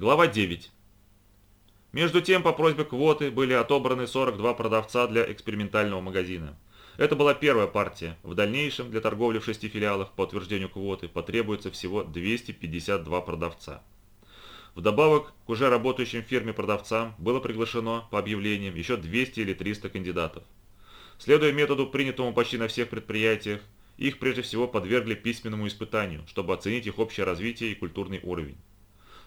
Глава 9. Между тем, по просьбе квоты были отобраны 42 продавца для экспериментального магазина. Это была первая партия. В дальнейшем для торговли в шести филиалах по утверждению квоты потребуется всего 252 продавца. Вдобавок к уже работающим фирме продавцам было приглашено по объявлениям еще 200 или 300 кандидатов. Следуя методу, принятому почти на всех предприятиях, их прежде всего подвергли письменному испытанию, чтобы оценить их общее развитие и культурный уровень.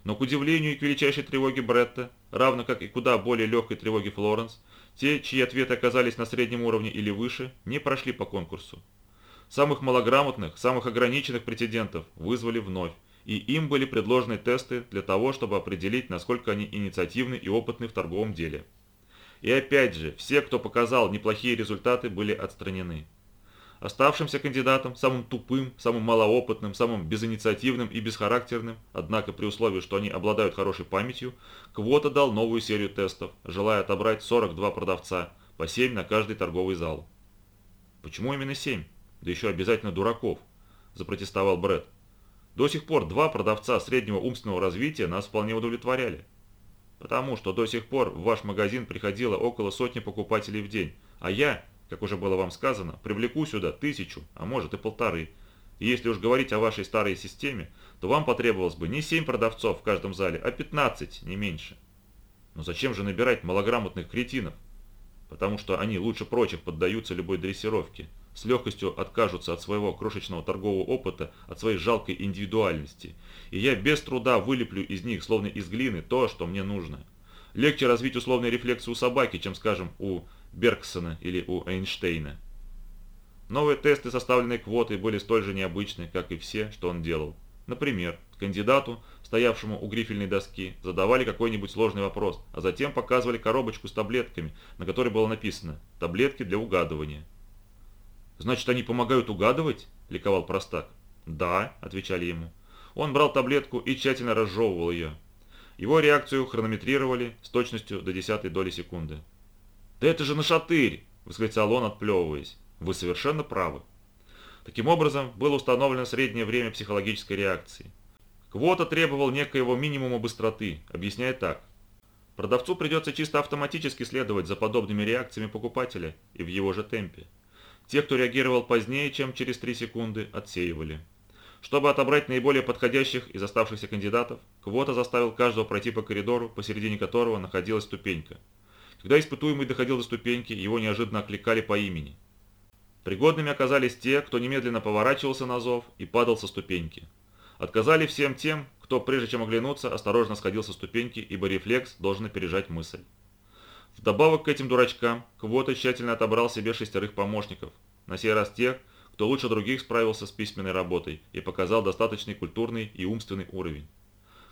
Но к удивлению и к величайшей тревоге Бретта, равно как и куда более легкой тревоге Флоренс, те, чьи ответы оказались на среднем уровне или выше, не прошли по конкурсу. Самых малограмотных, самых ограниченных претендентов вызвали вновь, и им были предложены тесты для того, чтобы определить, насколько они инициативны и опытны в торговом деле. И опять же, все, кто показал неплохие результаты, были отстранены. Оставшимся кандидатам, самым тупым, самым малоопытным, самым безинициативным и бесхарактерным, однако при условии, что они обладают хорошей памятью, Квота дал новую серию тестов, желая отобрать 42 продавца, по 7 на каждый торговый зал. «Почему именно 7? Да еще обязательно дураков», – запротестовал Брэд. «До сих пор два продавца среднего умственного развития нас вполне удовлетворяли. Потому что до сих пор в ваш магазин приходило около сотни покупателей в день, а я как уже было вам сказано, привлеку сюда тысячу, а может и полторы. И если уж говорить о вашей старой системе, то вам потребовалось бы не 7 продавцов в каждом зале, а 15, не меньше. Но зачем же набирать малограмотных кретинов? Потому что они лучше прочих поддаются любой дрессировке, с легкостью откажутся от своего крошечного торгового опыта, от своей жалкой индивидуальности. И я без труда вылеплю из них, словно из глины, то, что мне нужно. Легче развить условные рефлексы у собаки, чем, скажем, у Бергсона или у Эйнштейна. Новые тесты, составленные квотой, были столь же необычны, как и все, что он делал. Например, кандидату, стоявшему у грифельной доски, задавали какой-нибудь сложный вопрос, а затем показывали коробочку с таблетками, на которой было написано «Таблетки для угадывания». «Значит, они помогают угадывать?» – ликовал простак. «Да», – отвечали ему. Он брал таблетку и тщательно разжевывал ее. Его реакцию хронометрировали с точностью до десятой доли секунды. «Да это же нашатырь!» – восклицал он, отплевываясь. «Вы совершенно правы». Таким образом, было установлено среднее время психологической реакции. Квота требовал некоего минимума быстроты, объясняя так. Продавцу придется чисто автоматически следовать за подобными реакциями покупателя и в его же темпе. Те, кто реагировал позднее, чем через 3 секунды, отсеивали. Чтобы отобрать наиболее подходящих из оставшихся кандидатов, Квота заставил каждого пройти по коридору, посередине которого находилась ступенька – когда испытуемый доходил до ступеньки, его неожиданно окликали по имени. Пригодными оказались те, кто немедленно поворачивался на зов и падал со ступеньки. Отказали всем тем, кто, прежде чем оглянуться, осторожно сходил со ступеньки, ибо рефлекс должен опережать мысль. Вдобавок к этим дурачкам, Квота тщательно отобрал себе шестерых помощников, на сей раз тех, кто лучше других справился с письменной работой и показал достаточный культурный и умственный уровень.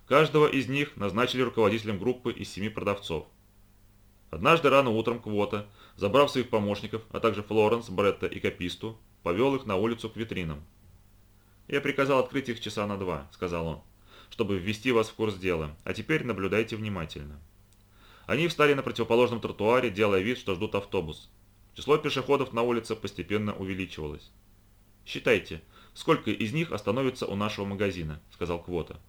Каждого из них назначили руководителем группы из семи продавцов – Однажды рано утром Квота, забрав своих помощников, а также Флоренс, Бретта и Каписту, повел их на улицу к витринам. «Я приказал открыть их часа на два», — сказал он, — «чтобы ввести вас в курс дела, а теперь наблюдайте внимательно». Они встали на противоположном тротуаре, делая вид, что ждут автобус. Число пешеходов на улице постепенно увеличивалось. «Считайте, сколько из них остановится у нашего магазина», — сказал Квота.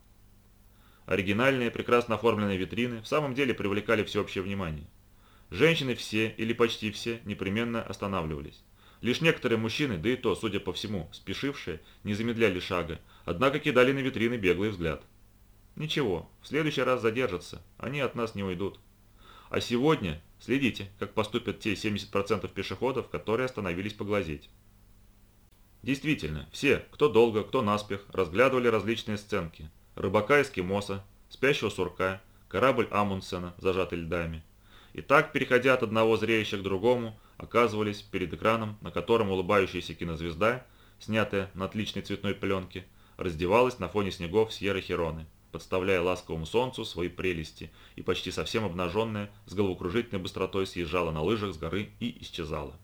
Оригинальные, прекрасно оформленные витрины в самом деле привлекали всеобщее внимание. Женщины все, или почти все, непременно останавливались. Лишь некоторые мужчины, да и то, судя по всему, спешившие, не замедляли шага, однако кидали на витрины беглый взгляд. Ничего, в следующий раз задержатся, они от нас не уйдут. А сегодня следите, как поступят те 70% пешеходов, которые остановились поглазеть. Действительно, все, кто долго, кто наспех, разглядывали различные сценки. Рыбака-эскимоса, спящего сурка, корабль Амундсена, зажатый льдами, и так, переходя от одного зрелища к другому, оказывались перед экраном, на котором улыбающаяся кинозвезда, снятая на отличной цветной пленке, раздевалась на фоне снегов Сьерра Хероны, подставляя ласковому солнцу свои прелести, и почти совсем обнаженная, с головокружительной быстротой съезжала на лыжах с горы и исчезала.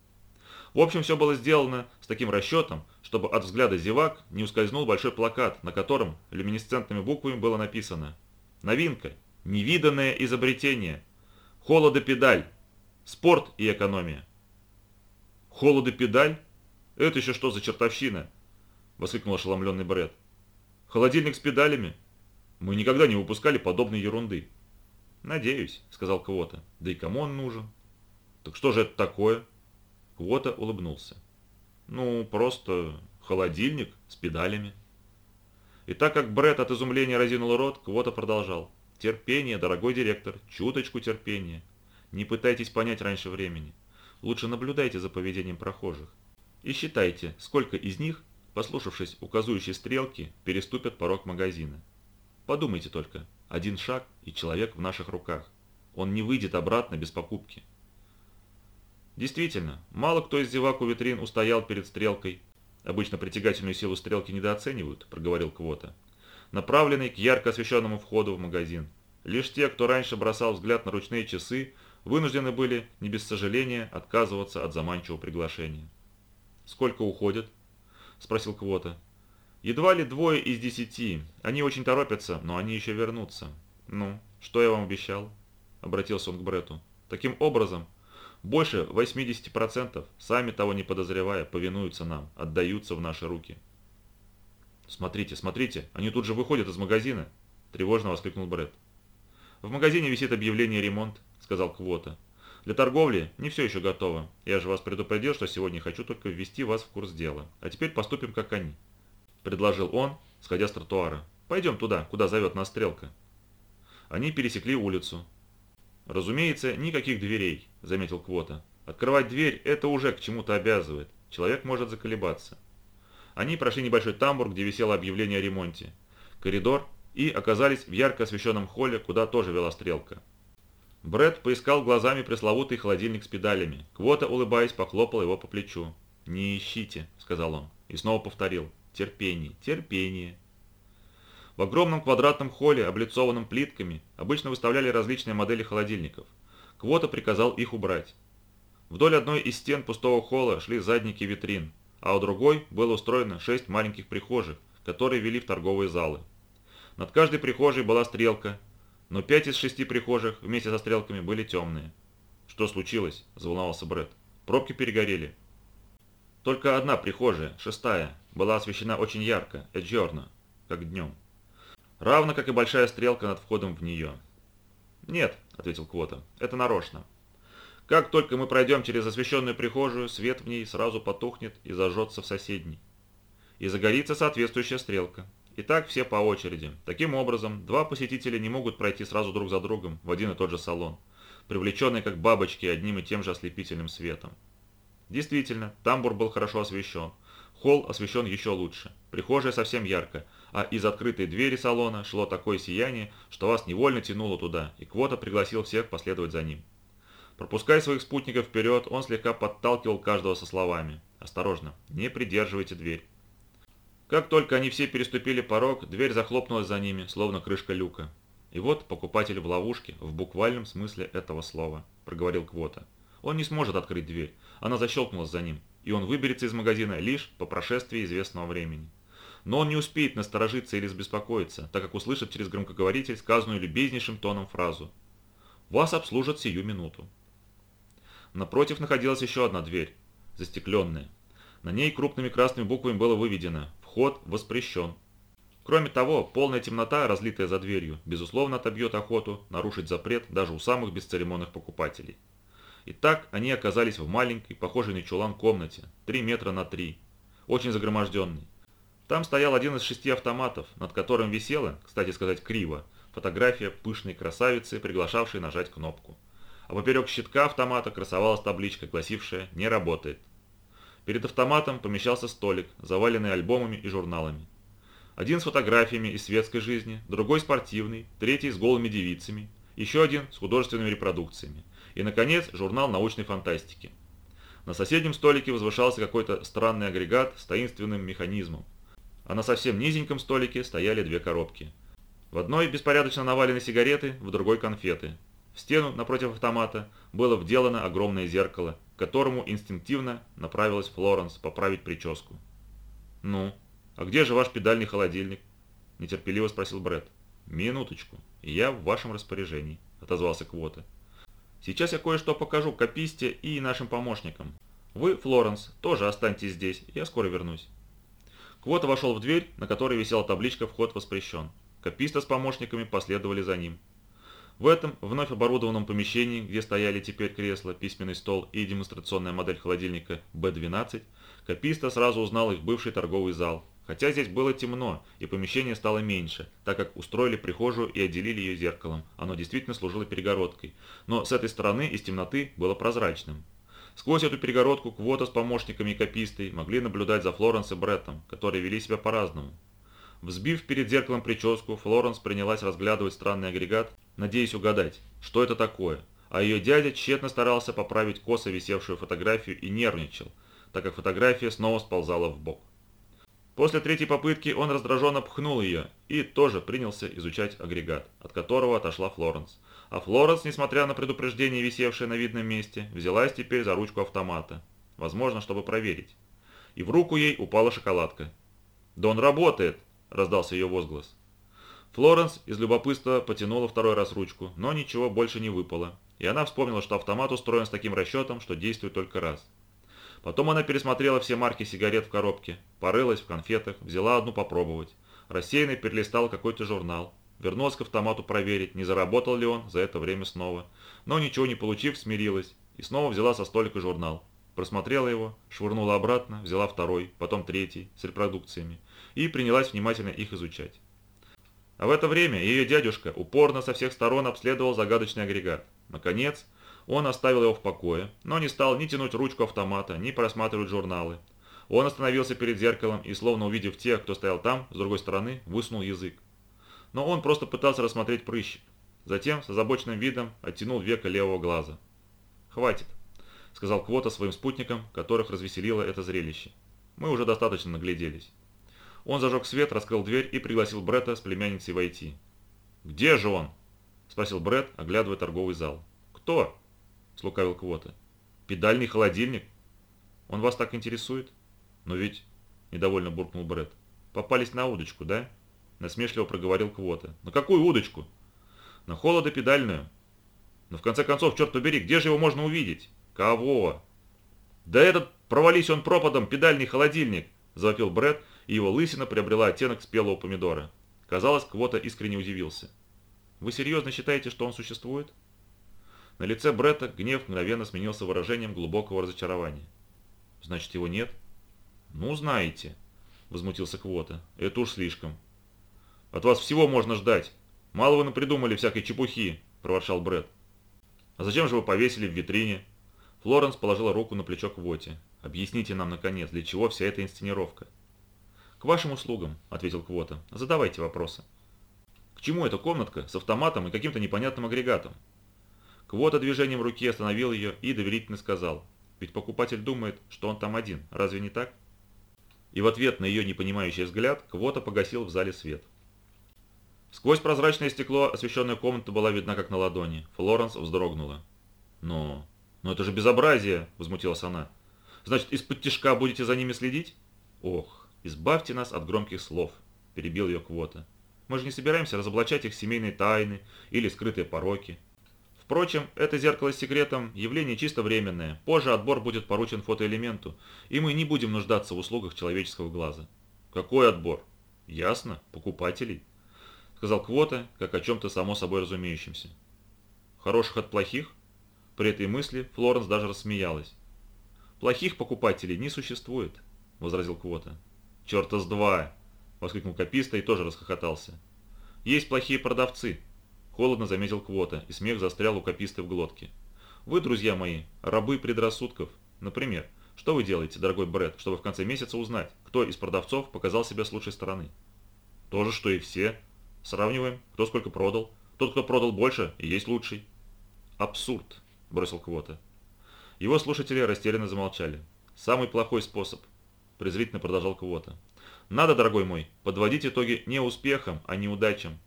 В общем, все было сделано с таким расчетом, чтобы от взгляда зевак не ускользнул большой плакат, на котором люминесцентными буквами было написано «Новинка! Невиданное изобретение! Холодопедаль. Спорт и экономия. Холодопедаль? Это еще что за чертовщина? Воскликнул ошеломленный Бред. Холодильник с педалями? Мы никогда не выпускали подобной ерунды. Надеюсь, сказал Квота. Да и кому он нужен? Так что же это такое? Квота улыбнулся. Ну, просто холодильник с педалями. И так как Бред от изумления разинул рот, Квота продолжал. Терпение, дорогой директор, чуточку терпения. Не пытайтесь понять раньше времени. Лучше наблюдайте за поведением прохожих. И считайте, сколько из них, послушавшись указующей стрелки, переступят порог магазина. Подумайте только, один шаг и человек в наших руках. Он не выйдет обратно без покупки. Действительно, мало кто из зевак у витрин устоял перед стрелкой. Обычно притягательную силу стрелки недооценивают, проговорил Квота. Направленный к ярко освещенному входу в магазин. Лишь те, кто раньше бросал взгляд на ручные часы, вынуждены были, не без сожаления, отказываться от заманчивого приглашения. «Сколько уходят?» – спросил Квота. «Едва ли двое из десяти. Они очень торопятся, но они еще вернутся. Ну, что я вам обещал?» – обратился он к Брету. «Таким образом, больше 80%, сами того не подозревая, повинуются нам, отдаются в наши руки». «Смотрите, смотрите, они тут же выходят из магазина!» – тревожно воскликнул Брет. «В магазине висит объявление «Ремонт», – сказал Квота. «Для торговли не все еще готово. Я же вас предупредил, что сегодня хочу только ввести вас в курс дела. А теперь поступим, как они», – предложил он, сходя с тротуара. «Пойдем туда, куда зовет нас стрелка». Они пересекли улицу. «Разумеется, никаких дверей», – заметил Квота. «Открывать дверь – это уже к чему-то обязывает. Человек может заколебаться». Они прошли небольшой тамбур, где висело объявление о ремонте. Коридор и оказались в ярко освещенном холле, куда тоже вела стрелка. Бред поискал глазами пресловутый холодильник с педалями. Квота, улыбаясь, похлопал его по плечу. «Не ищите», — сказал он, и снова повторил. «Терпение, терпение». В огромном квадратном холле, облицованном плитками, обычно выставляли различные модели холодильников. Квота приказал их убрать. Вдоль одной из стен пустого холла шли задники витрин, а у другой было устроено шесть маленьких прихожих, которые вели в торговые залы. Над каждой прихожей была стрелка, но пять из шести прихожих вместе со стрелками были темные. «Что случилось?» – заволновался Бред. «Пробки перегорели». Только одна прихожая, шестая, была освещена очень ярко, эджерно, как днем. Равно как и большая стрелка над входом в нее. «Нет», – ответил Квота, – «это нарочно. Как только мы пройдем через освещенную прихожую, свет в ней сразу потухнет и зажжется в соседней. И загорится соответствующая стрелка. И так все по очереди. Таким образом, два посетителя не могут пройти сразу друг за другом в один и тот же салон, привлеченные как бабочки одним и тем же ослепительным светом. Действительно, тамбур был хорошо освещен. Холл освещен еще лучше. Прихожая совсем ярко, а из открытой двери салона шло такое сияние, что вас невольно тянуло туда, и Квота пригласил всех последовать за ним. Пропуская своих спутников вперед, он слегка подталкивал каждого со словами. «Осторожно, не придерживайте дверь. Как только они все переступили порог, дверь захлопнулась за ними, словно крышка люка. И вот покупатель в ловушке, в буквальном смысле этого слова, проговорил Квота. Он не сможет открыть дверь, она защелкнулась за ним, и он выберется из магазина лишь по прошествии известного времени. Но он не успеет насторожиться или беспокоиться, так как услышит через громкоговоритель сказанную любезнейшим тоном фразу «Вас обслужат сию минуту». Напротив находилась еще одна дверь, застекленная. На ней крупными красными буквами было выведено Вход воспрещен. Кроме того, полная темнота, разлитая за дверью, безусловно отобьет охоту нарушить запрет даже у самых бесцеремонных покупателей. Итак, они оказались в маленькой, похожей на чулан комнате, 3 метра на 3, очень загроможденной. Там стоял один из шести автоматов, над которым висела, кстати сказать криво, фотография пышной красавицы, приглашавшей нажать кнопку. А поперек щитка автомата красовалась табличка, гласившая «Не работает». Перед автоматом помещался столик, заваленный альбомами и журналами. Один с фотографиями из светской жизни, другой спортивный, третий с голыми девицами, еще один с художественными репродукциями и, наконец, журнал научной фантастики. На соседнем столике возвышался какой-то странный агрегат с таинственным механизмом, а на совсем низеньком столике стояли две коробки. В одной беспорядочно навалены сигареты, в другой конфеты. В стену напротив автомата было вделано огромное зеркало, к которому инстинктивно направилась Флоренс поправить прическу. «Ну, а где же ваш педальный холодильник?» – нетерпеливо спросил Бред. «Минуточку, я в вашем распоряжении», – отозвался Квота. «Сейчас я кое-что покажу Каписте и нашим помощникам. Вы, Флоренс, тоже останьтесь здесь, я скоро вернусь». Квота вошел в дверь, на которой висела табличка «Вход воспрещен». Каписта с помощниками последовали за ним. В этом вновь оборудованном помещении, где стояли теперь кресла, письменный стол и демонстрационная модель холодильника B12, Каписта сразу узнал их бывший торговый зал. Хотя здесь было темно, и помещение стало меньше, так как устроили прихожую и отделили ее зеркалом. Оно действительно служило перегородкой. Но с этой стороны из темноты было прозрачным. Сквозь эту перегородку Квота с помощниками и копистой могли наблюдать за Флоренс и Бреттом, которые вели себя по-разному. Взбив перед зеркалом прическу, Флоренс принялась разглядывать странный агрегат, надеясь угадать, что это такое, а ее дядя тщетно старался поправить косо висевшую фотографию и нервничал, так как фотография снова сползала в бок. После третьей попытки он раздраженно пхнул ее и тоже принялся изучать агрегат, от которого отошла Флоренс. А Флоренс, несмотря на предупреждение, висевшее на видном месте, взялась теперь за ручку автомата, возможно, чтобы проверить. И в руку ей упала шоколадка. «Да он работает!» – раздался ее возглас. Флоренс из любопытства потянула второй раз ручку, но ничего больше не выпало, и она вспомнила, что автомат устроен с таким расчетом, что действует только раз. Потом она пересмотрела все марки сигарет в коробке, порылась в конфетах, взяла одну попробовать, рассеянно перелистала какой-то журнал, Вернулась к автомату проверить, не заработал ли он за это время снова. Но ничего не получив, смирилась и снова взяла со столика журнал. Просмотрела его, швырнула обратно, взяла второй, потом третий, с репродукциями, и принялась внимательно их изучать. А в это время ее дядюшка упорно со всех сторон обследовал загадочный агрегат. Наконец, он оставил его в покое, но не стал ни тянуть ручку автомата, ни просматривать журналы. Он остановился перед зеркалом и, словно увидев тех, кто стоял там, с другой стороны, высунул язык но он просто пытался рассмотреть прыщик. Затем с озабоченным видом оттянул века левого глаза. «Хватит», — сказал Квота своим спутникам, которых развеселило это зрелище. «Мы уже достаточно нагляделись». Он зажег свет, раскрыл дверь и пригласил Бретта с племянницей войти. «Где же он?» – спросил Бретт, оглядывая торговый зал. «Кто?» – слукавил Квота. «Педальный холодильник?» «Он вас так интересует?» «Но ведь...» – недовольно буркнул Бретт. «Попались на удочку, да?» насмешливо проговорил Квота. «На какую удочку?» «На холодопедальную». «Но в конце концов, черт побери, где же его можно увидеть?» «Кого?» «Да этот, провались он пропадом, педальный холодильник!» – завопил Бред, и его лысина приобрела оттенок спелого помидора. Казалось, Квота искренне удивился. «Вы серьезно считаете, что он существует?» На лице Бретта гнев мгновенно сменился выражением глубокого разочарования. «Значит, его нет?» «Ну, знаете», – возмутился Квота. «Это уж слишком. От вас всего можно ждать. Мало вы напридумали всякой чепухи», – проворчал Бред. «А зачем же вы повесили в витрине?» Флоренс положила руку на плечо Квоте. «Объясните нам, наконец, для чего вся эта инсценировка?» «К вашим услугам», – ответил Квота. «Задавайте вопросы». «К чему эта комнатка с автоматом и каким-то непонятным агрегатом?» Квота движением руки остановил ее и доверительно сказал. «Ведь покупатель думает, что он там один. Разве не так?» И в ответ на ее непонимающий взгляд Квота погасил в зале свет. Сквозь прозрачное стекло освещенная комната была видна как на ладони. Флоренс вздрогнула. «Но... но это же безобразие!» – возмутилась она. «Значит, из-под тишка будете за ними следить?» «Ох, избавьте нас от громких слов!» – перебил ее Квота. «Мы же не собираемся разоблачать их семейные тайны или скрытые пороки. Впрочем, это зеркало с секретом – явление чисто временное. Позже отбор будет поручен фотоэлементу, и мы не будем нуждаться в услугах человеческого глаза». «Какой отбор?» «Ясно, покупателей» сказал Квота, как о чем-то само собой разумеющемся. Хороших от плохих? При этой мысли Флоренс даже рассмеялась. «Плохих покупателей не существует», – возразил Квота. «Черта с два!» – воскликнул Каписта и тоже расхохотался. «Есть плохие продавцы», – холодно заметил Квота, и смех застрял у Каписты в глотке. «Вы, друзья мои, рабы предрассудков. Например, что вы делаете, дорогой Брэд, чтобы в конце месяца узнать, кто из продавцов показал себя с лучшей стороны?» «То же, что и все», Сравниваем, кто сколько продал. Тот, кто продал больше, и есть лучший. Абсурд, бросил Квота. Его слушатели растерянно замолчали. Самый плохой способ, презрительно продолжал Квота. Надо, дорогой мой, подводить итоги не успехом, а неудачам.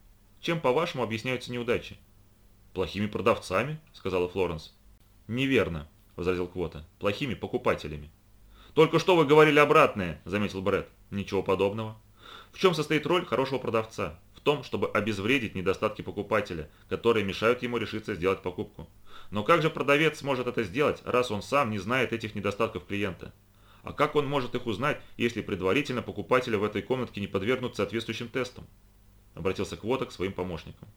Чем, по-вашему, объясняются неудачи? Плохими продавцами, сказала Флоренс. Неверно, возразил Квота. Плохими покупателями. Только что вы говорили обратное, заметил Бред. Ничего подобного. В чем состоит роль хорошего продавца? В том, чтобы обезвредить недостатки покупателя, которые мешают ему решиться сделать покупку. Но как же продавец сможет это сделать, раз он сам не знает этих недостатков клиента? А как он может их узнать, если предварительно покупатели в этой комнатке не подвергнут соответствующим тестам? обратился Квота к своим помощникам.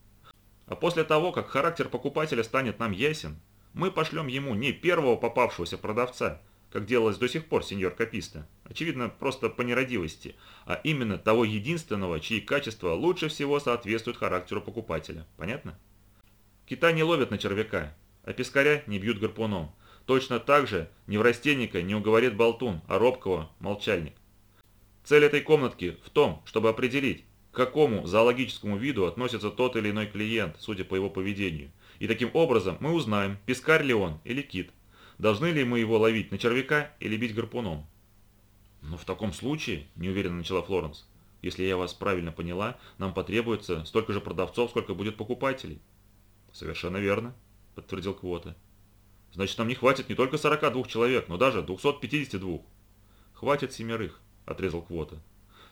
А после того, как характер покупателя станет нам ясен, мы пошлем ему не первого попавшегося продавца, как делалось до сих пор, сеньор Каписта, очевидно, просто по нерадивости, а именно того единственного, чьи качества лучше всего соответствуют характеру покупателя. Понятно? Кита не ловят на червяка, а пескаря не бьют гарпуном. Точно так же неврастенника не уговорит болтун, а робкого – молчальник. Цель этой комнатки в том, чтобы определить, к какому зоологическому виду относится тот или иной клиент, судя по его поведению. И таким образом мы узнаем, пескарь ли он или кит. Должны ли мы его ловить на червяка или бить гарпуном? «Ну, в таком случае», – неуверенно начала Флоренс, – «если я вас правильно поняла, нам потребуется столько же продавцов, сколько будет покупателей». «Совершенно верно», – подтвердил Квота. «Значит, нам не хватит не только 42 человек, но даже 252». «Хватит семерых», – отрезал Квота.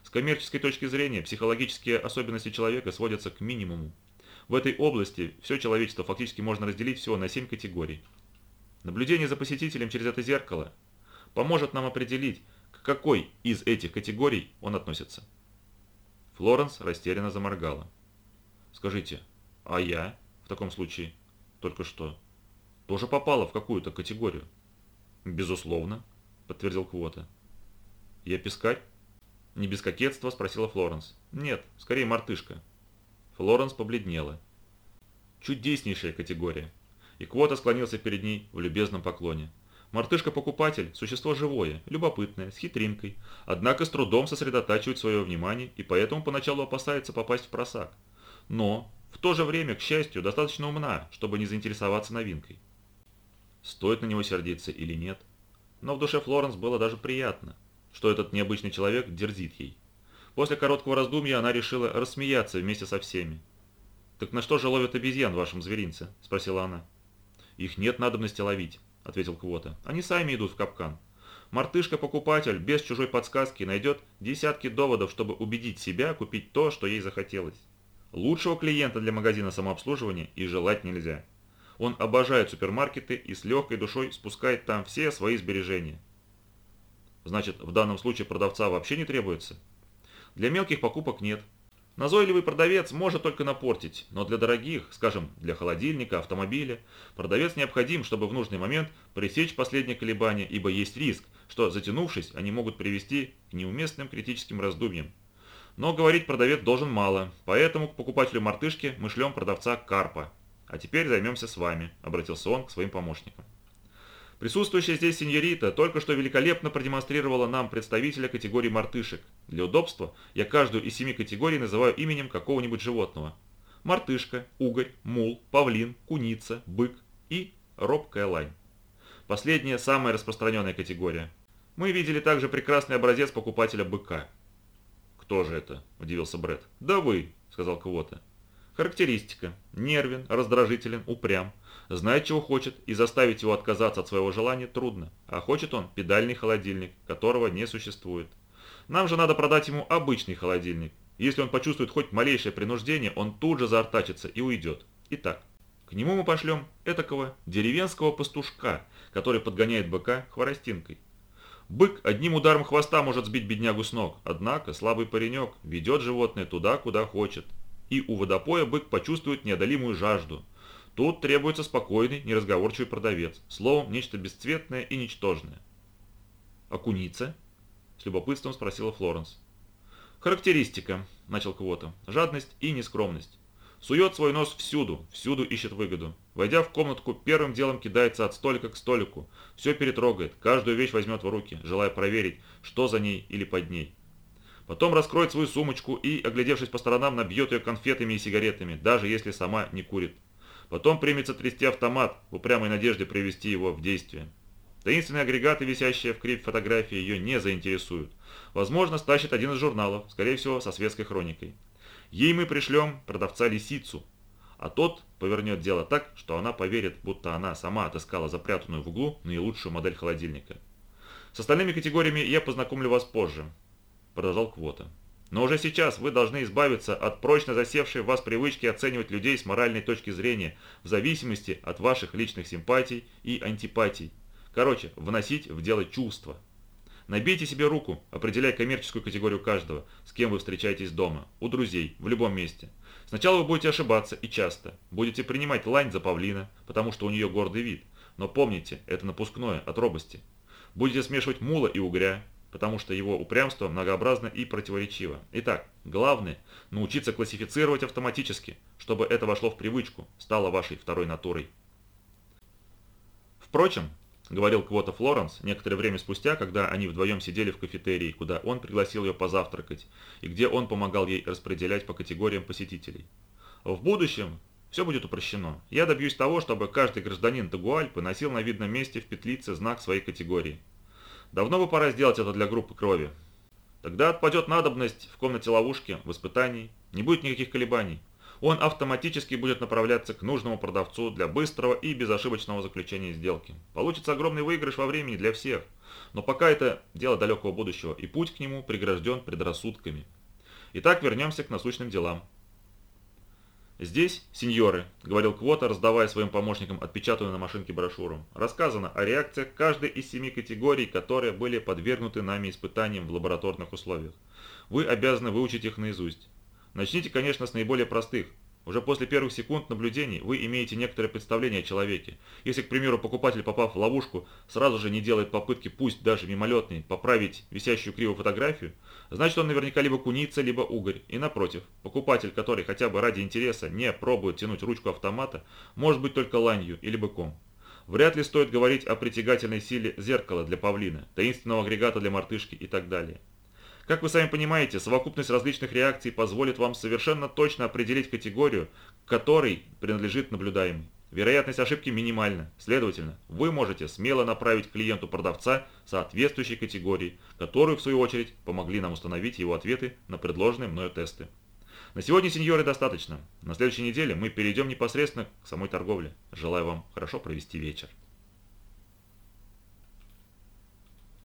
С коммерческой точки зрения психологические особенности человека сводятся к минимуму. В этой области все человечество фактически можно разделить всего на 7 категорий. Наблюдение за посетителем через это зеркало поможет нам определить, к какой из этих категорий он относится. Флоренс растерянно заморгала. «Скажите, а я в таком случае только что тоже попала в какую-то категорию?» «Безусловно», — подтвердил Квота. «Я пескарь?» Не без кокетства спросила Флоренс. «Нет, скорее мартышка». Флоренс побледнела. Чудеснейшая категория. И Квота склонился перед ней в любезном поклоне. Мартышка-покупатель – существо живое, любопытное, с хитринкой, однако с трудом сосредотачивает свое внимание и поэтому поначалу опасается попасть в просак. Но, в то же время, к счастью, достаточно умна, чтобы не заинтересоваться новинкой. Стоит на него сердиться или нет. Но в душе Флоренс было даже приятно, что этот необычный человек дерзит ей. После короткого раздумья она решила рассмеяться вместе со всеми. «Так на что же ловят обезьян в вашем зверинце?» – спросила она. «Их нет надобности ловить», – ответил Квота. «Они сами идут в капкан. Мартышка-покупатель без чужой подсказки найдет десятки доводов, чтобы убедить себя купить то, что ей захотелось. Лучшего клиента для магазина самообслуживания и желать нельзя. Он обожает супермаркеты и с легкой душой спускает там все свои сбережения. Значит, в данном случае продавца вообще не требуется? Для мелких покупок нет, Назойливый продавец может только напортить, но для дорогих, скажем, для холодильника, автомобиля, продавец необходим, чтобы в нужный момент пресечь последние колебания, ибо есть риск, что, затянувшись, они могут привести к неуместным критическим раздумьям. Но говорить продавец должен мало, поэтому к покупателю мартышки мы шлем продавца Карпа. А теперь займемся с вами, обратился он к своим помощникам. Присутствующая здесь сеньорита только что великолепно продемонстрировала нам представителя категории мартышек. Для удобства я каждую из семи категорий называю именем какого-нибудь животного. Мартышка, угорь, мул, павлин, куница, бык и робкая лань. Последняя самая распространенная категория. Мы видели также прекрасный образец покупателя быка. «Кто же это?» – удивился Бред. «Да вы», – сказал кого-то. Характеристика. Нервен, раздражителен, упрям знает, чего хочет, и заставить его отказаться от своего желания трудно. А хочет он педальный холодильник, которого не существует. Нам же надо продать ему обычный холодильник. Если он почувствует хоть малейшее принуждение, он тут же заортачится и уйдет. Итак, к нему мы пошлем этакого деревенского пастушка, который подгоняет быка хворостинкой. Бык одним ударом хвоста может сбить беднягу с ног, однако слабый паренек ведет животное туда, куда хочет. И у водопоя бык почувствует неодолимую жажду – Тут требуется спокойный, неразговорчивый продавец. Словом, нечто бесцветное и ничтожное. «А куница?» – с любопытством спросила Флоренс. «Характеристика», – начал Квота. «Жадность и нескромность. Сует свой нос всюду, всюду ищет выгоду. Войдя в комнатку, первым делом кидается от столика к столику. Все перетрогает, каждую вещь возьмет в руки, желая проверить, что за ней или под ней. Потом раскроет свою сумочку и, оглядевшись по сторонам, набьет ее конфетами и сигаретами, даже если сама не курит. Потом примется трясти автомат в упрямой надежде привести его в действие. Таинственные агрегаты, висящие в крип фотографии, ее не заинтересуют. Возможно, стащит один из журналов, скорее всего, со светской хроникой. Ей мы пришлем продавца-лисицу, а тот повернет дело так, что она поверит, будто она сама отыскала запрятанную в углу наилучшую модель холодильника. С остальными категориями я познакомлю вас позже, продолжал Квота. Но уже сейчас вы должны избавиться от прочно засевшей в вас привычки оценивать людей с моральной точки зрения, в зависимости от ваших личных симпатий и антипатий. Короче, вносить в дело чувства. Набейте себе руку, определяя коммерческую категорию каждого, с кем вы встречаетесь дома, у друзей, в любом месте. Сначала вы будете ошибаться и часто. Будете принимать лань за павлина, потому что у нее гордый вид. Но помните, это напускное, от робости. Будете смешивать мула и угря, потому что его упрямство многообразно и противоречиво. Итак, главное – научиться классифицировать автоматически, чтобы это вошло в привычку, стало вашей второй натурой. Впрочем, говорил Квота Флоренс некоторое время спустя, когда они вдвоем сидели в кафетерии, куда он пригласил ее позавтракать, и где он помогал ей распределять по категориям посетителей. В будущем все будет упрощено. Я добьюсь того, чтобы каждый гражданин Тагуальпы носил на видном месте в петлице знак своей категории. Давно бы пора сделать это для группы крови. Тогда отпадет надобность в комнате ловушки, в испытании, не будет никаких колебаний он автоматически будет направляться к нужному продавцу для быстрого и безошибочного заключения сделки. Получится огромный выигрыш во времени для всех. Но пока это дело далекого будущего, и путь к нему прегражден предрассудками. Итак, вернемся к насущным делам. «Здесь, сеньоры», — говорил Квота, раздавая своим помощникам отпечатанную на машинке брошюру, рассказано о реакциях каждой из семи категорий, которые были подвергнуты нами испытаниям в лабораторных условиях. Вы обязаны выучить их наизусть. Начните, конечно, с наиболее простых. Уже после первых секунд наблюдений вы имеете некоторое представление о человеке. Если, к примеру, покупатель, попав в ловушку, сразу же не делает попытки, пусть даже мимолетной, поправить висящую криво фотографию, значит он наверняка либо куница, либо угорь. И напротив, покупатель, который хотя бы ради интереса не пробует тянуть ручку автомата, может быть только ланью или быком. Вряд ли стоит говорить о притягательной силе зеркала для павлина, таинственного агрегата для мартышки и так далее. Как вы сами понимаете, совокупность различных реакций позволит вам совершенно точно определить категорию, которой принадлежит наблюдаемый. Вероятность ошибки минимальна. Следовательно, вы можете смело направить клиенту продавца соответствующей категории, которую, в свою очередь, помогли нам установить его ответы на предложенные мною тесты. На сегодня, сеньоры, достаточно. На следующей неделе мы перейдем непосредственно к самой торговле. Желаю вам хорошо провести вечер.